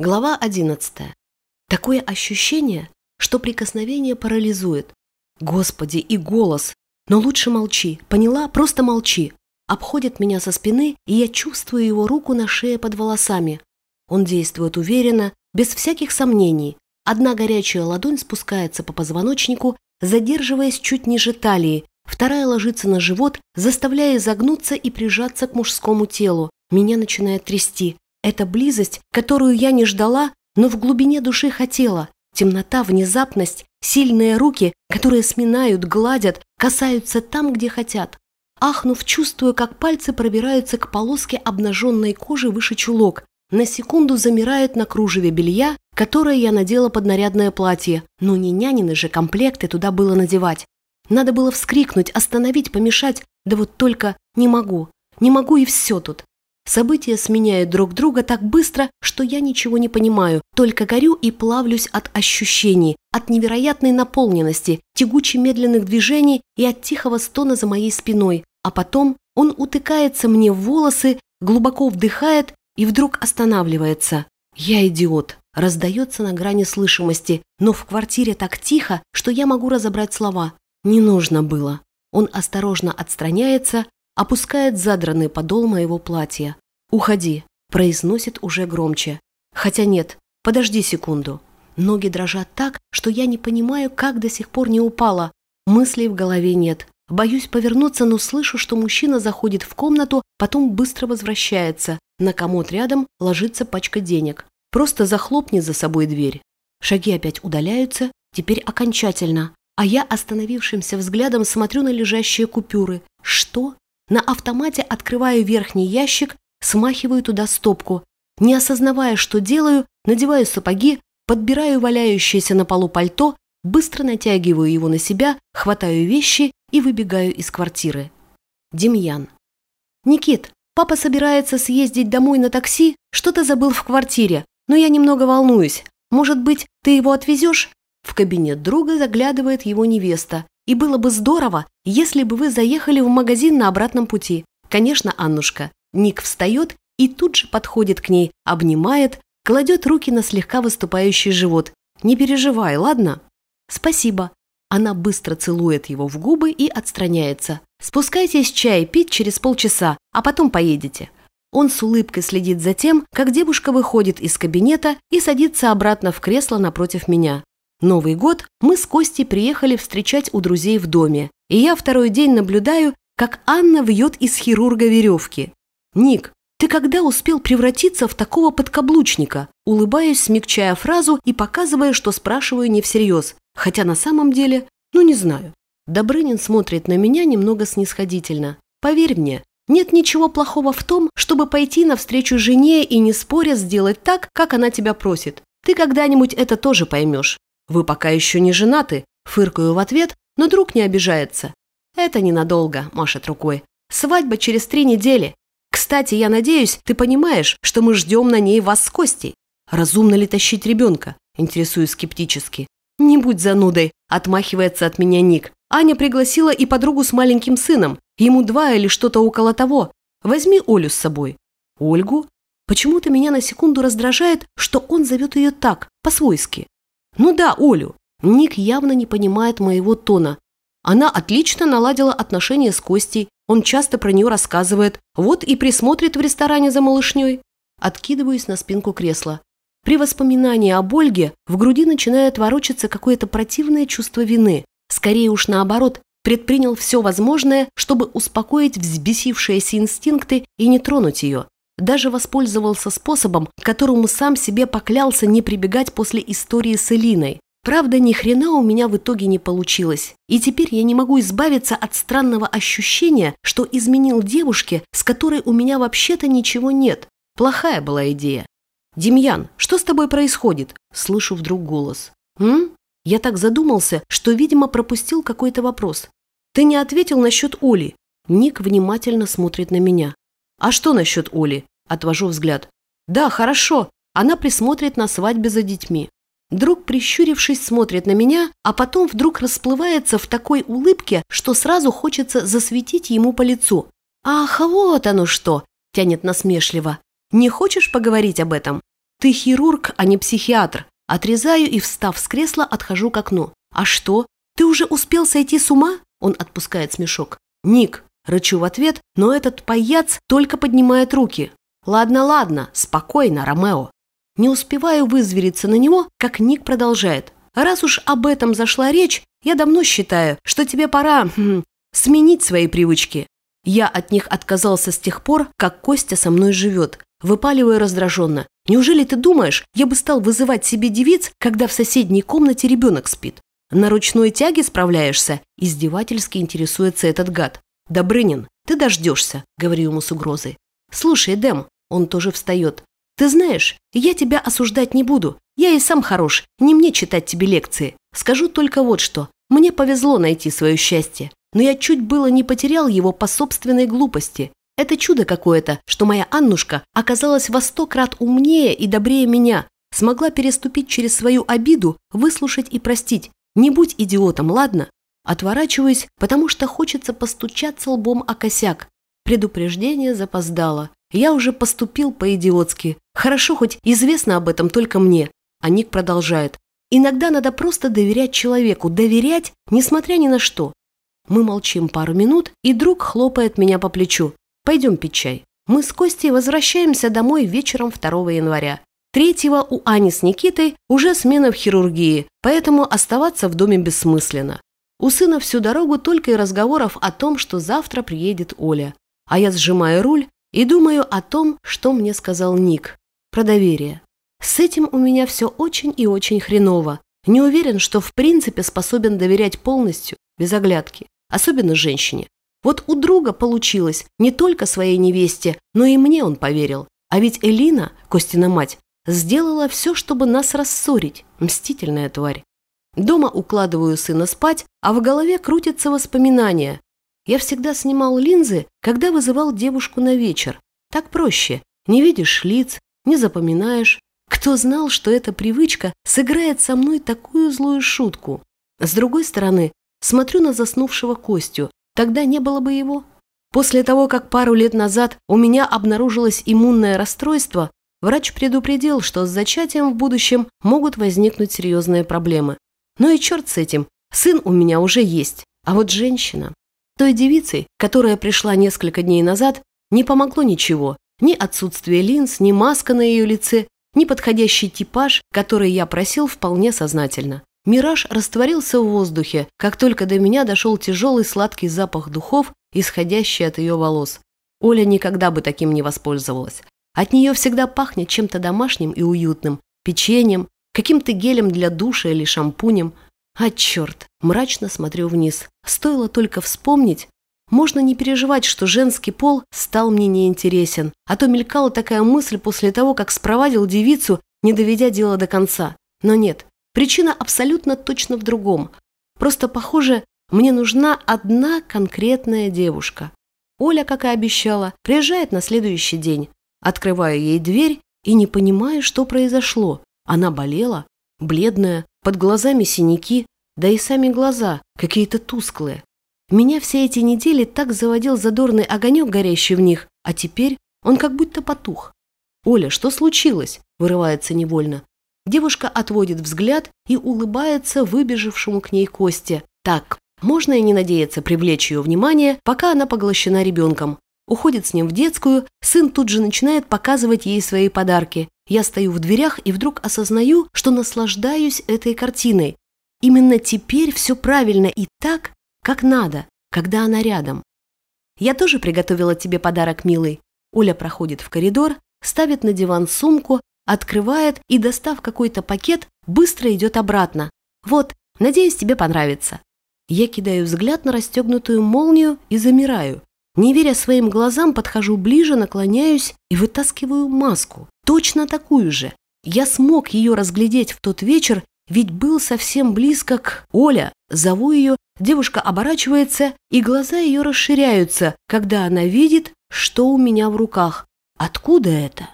Глава 11. Такое ощущение, что прикосновение парализует. Господи, и голос. Но лучше молчи. Поняла? Просто молчи. Обходит меня со спины, и я чувствую его руку на шее под волосами. Он действует уверенно, без всяких сомнений. Одна горячая ладонь спускается по позвоночнику, задерживаясь чуть ниже талии, вторая ложится на живот, заставляя изогнуться и прижаться к мужскому телу. Меня начинает трясти. Это близость, которую я не ждала, но в глубине души хотела. Темнота, внезапность, сильные руки, которые сминают, гладят, касаются там, где хотят. Ахнув, чувствую, как пальцы пробираются к полоске обнаженной кожи выше чулок. На секунду замирают на кружеве белья, которое я надела под нарядное платье. Но не нянины же комплекты туда было надевать. Надо было вскрикнуть, остановить, помешать. Да вот только не могу. Не могу и все тут. События сменяют друг друга так быстро, что я ничего не понимаю, только горю и плавлюсь от ощущений, от невероятной наполненности, тягуче медленных движений и от тихого стона за моей спиной. А потом он утыкается мне в волосы, глубоко вдыхает и вдруг останавливается. Я идиот. Раздается на грани слышимости, но в квартире так тихо, что я могу разобрать слова. Не нужно было. Он осторожно отстраняется, опускает задранный подол моего платья. «Уходи», – произносит уже громче. Хотя нет, подожди секунду. Ноги дрожат так, что я не понимаю, как до сих пор не упала. Мыслей в голове нет. Боюсь повернуться, но слышу, что мужчина заходит в комнату, потом быстро возвращается. На комод рядом ложится пачка денег. Просто захлопни за собой дверь. Шаги опять удаляются, теперь окончательно. А я остановившимся взглядом смотрю на лежащие купюры. Что? На автомате открываю верхний ящик, смахиваю туда стопку. Не осознавая, что делаю, надеваю сапоги, подбираю валяющееся на полу пальто, быстро натягиваю его на себя, хватаю вещи и выбегаю из квартиры. Демьян. «Никит, папа собирается съездить домой на такси, что-то забыл в квартире, но я немного волнуюсь. Может быть, ты его отвезешь?» В кабинет друга заглядывает его невеста, и было бы здорово, если бы вы заехали в магазин на обратном пути. Конечно, Аннушка. Ник встает и тут же подходит к ней, обнимает, кладет руки на слегка выступающий живот. Не переживай, ладно? Спасибо. Она быстро целует его в губы и отстраняется. Спускайтесь чай пить через полчаса, а потом поедете. Он с улыбкой следит за тем, как девушка выходит из кабинета и садится обратно в кресло напротив меня. Новый год мы с Костей приехали встречать у друзей в доме, и я второй день наблюдаю, как Анна вьет из хирурга веревки. «Ник, ты когда успел превратиться в такого подкаблучника?» Улыбаюсь, смягчая фразу и показывая, что спрашиваю не всерьез, хотя на самом деле, ну не знаю. Добрынин смотрит на меня немного снисходительно. «Поверь мне, нет ничего плохого в том, чтобы пойти навстречу жене и не споря сделать так, как она тебя просит. Ты когда-нибудь это тоже поймешь. «Вы пока еще не женаты», фыркаю в ответ, но друг не обижается. «Это ненадолго», – машет рукой. «Свадьба через три недели. Кстати, я надеюсь, ты понимаешь, что мы ждем на ней вас с Костей. Разумно ли тащить ребенка?» – интересуюсь скептически. «Не будь занудой», – отмахивается от меня Ник. «Аня пригласила и подругу с маленьким сыном. Ему два или что-то около того. Возьми Олю с собой». «Ольгу?» Почему-то меня на секунду раздражает, что он зовет ее так, по-свойски. Ну да, Олю. Ник явно не понимает моего тона. Она отлично наладила отношения с Костей. Он часто про нее рассказывает. Вот и присмотрит в ресторане за малышней. Откидываюсь на спинку кресла. При воспоминании об Ольге в груди начинает ворочаться какое-то противное чувство вины. Скорее уж наоборот, предпринял все возможное, чтобы успокоить взбесившиеся инстинкты и не тронуть ее. Даже воспользовался способом, которому сам себе поклялся не прибегать после истории с Элиной. Правда, ни хрена у меня в итоге не получилось. И теперь я не могу избавиться от странного ощущения, что изменил девушке, с которой у меня вообще-то ничего нет. Плохая была идея. «Демьян, что с тобой происходит?» Слышу вдруг голос. «М?» Я так задумался, что, видимо, пропустил какой-то вопрос. «Ты не ответил насчет Оли?» Ник внимательно смотрит на меня. «А что насчет Оли?» Отвожу взгляд. «Да, хорошо. Она присмотрит на свадьбе за детьми». Друг, прищурившись, смотрит на меня, а потом вдруг расплывается в такой улыбке, что сразу хочется засветить ему по лицу. «Ах, вот оно что!» – тянет насмешливо. «Не хочешь поговорить об этом?» Ты хирург, а не психиатр. Отрезаю и, встав с кресла, отхожу к окну. А что? Ты уже успел сойти с ума? Он отпускает смешок. Ник, рычу в ответ, но этот паяц только поднимает руки. Ладно, ладно, спокойно, Ромео. Не успеваю вызвериться на него, как Ник продолжает. Раз уж об этом зашла речь, я давно считаю, что тебе пора хм, сменить свои привычки. Я от них отказался с тех пор, как Костя со мной живет. Выпаливаю раздраженно. Неужели ты думаешь, я бы стал вызывать себе девиц, когда в соседней комнате ребенок спит? На ручной тяге справляешься? Издевательски интересуется этот гад. Добрынин, ты дождешься, говорю ему с угрозой. Слушай, Дэм, он тоже встает. Ты знаешь, я тебя осуждать не буду. Я и сам хорош, не мне читать тебе лекции. Скажу только вот что. Мне повезло найти свое счастье. Но я чуть было не потерял его по собственной глупости. Это чудо какое-то, что моя Аннушка оказалась во сто крат умнее и добрее меня, смогла переступить через свою обиду, выслушать и простить. Не будь идиотом, ладно? Отворачиваюсь, потому что хочется постучаться лбом о косяк. Предупреждение запоздало. Я уже поступил по-идиотски. Хорошо, хоть известно об этом только мне. А Ник продолжает. Иногда надо просто доверять человеку, доверять, несмотря ни на что. Мы молчим пару минут, и друг хлопает меня по плечу. Пойдем пить чай. Мы с Костей возвращаемся домой вечером 2 января. Третьего у Ани с Никитой уже смена в хирургии, поэтому оставаться в доме бессмысленно. У сына всю дорогу только и разговоров о том, что завтра приедет Оля. А я сжимаю руль и думаю о том, что мне сказал Ник. Про доверие. С этим у меня все очень и очень хреново. Не уверен, что в принципе способен доверять полностью, без оглядки. Особенно женщине. Вот у друга получилось не только своей невесте, но и мне он поверил. А ведь Элина, Костина мать, сделала все, чтобы нас рассорить. Мстительная тварь. Дома укладываю сына спать, а в голове крутятся воспоминания. Я всегда снимал линзы, когда вызывал девушку на вечер. Так проще. Не видишь лиц, не запоминаешь. Кто знал, что эта привычка сыграет со мной такую злую шутку? С другой стороны, смотрю на заснувшего Костю. Тогда не было бы его. После того, как пару лет назад у меня обнаружилось иммунное расстройство, врач предупредил, что с зачатием в будущем могут возникнуть серьезные проблемы. Ну и черт с этим, сын у меня уже есть. А вот женщина... Той девицей, которая пришла несколько дней назад, не помогло ничего. Ни отсутствие линз, ни маска на ее лице, Неподходящий типаж, который я просил вполне сознательно. Мираж растворился в воздухе, как только до меня дошел тяжелый сладкий запах духов, исходящий от ее волос. Оля никогда бы таким не воспользовалась. От нее всегда пахнет чем-то домашним и уютным, печеньем, каким-то гелем для душа или шампунем. А черт, мрачно смотрю вниз. Стоило только вспомнить, можно не переживать, что женский пол стал мне неинтересен, а то мелькала такая мысль после того, как спровадил девицу, не доведя дело до конца. Но нет, причина абсолютно точно в другом. Просто, похоже, мне нужна одна конкретная девушка. Оля, как и обещала, приезжает на следующий день. Открываю ей дверь и не понимаю, что произошло. Она болела, бледная, под глазами синяки, да и сами глаза какие-то тусклые. Меня все эти недели так заводил задорный огонек, горящий в них, а теперь он как будто потух. «Оля, что случилось?» – вырывается невольно. Девушка отводит взгляд и улыбается выбежавшему к ней Косте. Так, можно и не надеяться привлечь ее внимание, пока она поглощена ребенком. Уходит с ним в детскую, сын тут же начинает показывать ей свои подарки. Я стою в дверях и вдруг осознаю, что наслаждаюсь этой картиной. Именно теперь все правильно и так, как надо, когда она рядом. Я тоже приготовила тебе подарок, милый. Оля проходит в коридор, ставит на диван сумку, открывает и, достав какой-то пакет, быстро идет обратно. Вот, надеюсь, тебе понравится. Я кидаю взгляд на расстегнутую молнию и замираю. Не веря своим глазам, подхожу ближе, наклоняюсь и вытаскиваю маску. Точно такую же. Я смог ее разглядеть в тот вечер, ведь был совсем близко к... Оля, зову ее Девушка оборачивается, и глаза ее расширяются, когда она видит, что у меня в руках. Откуда это?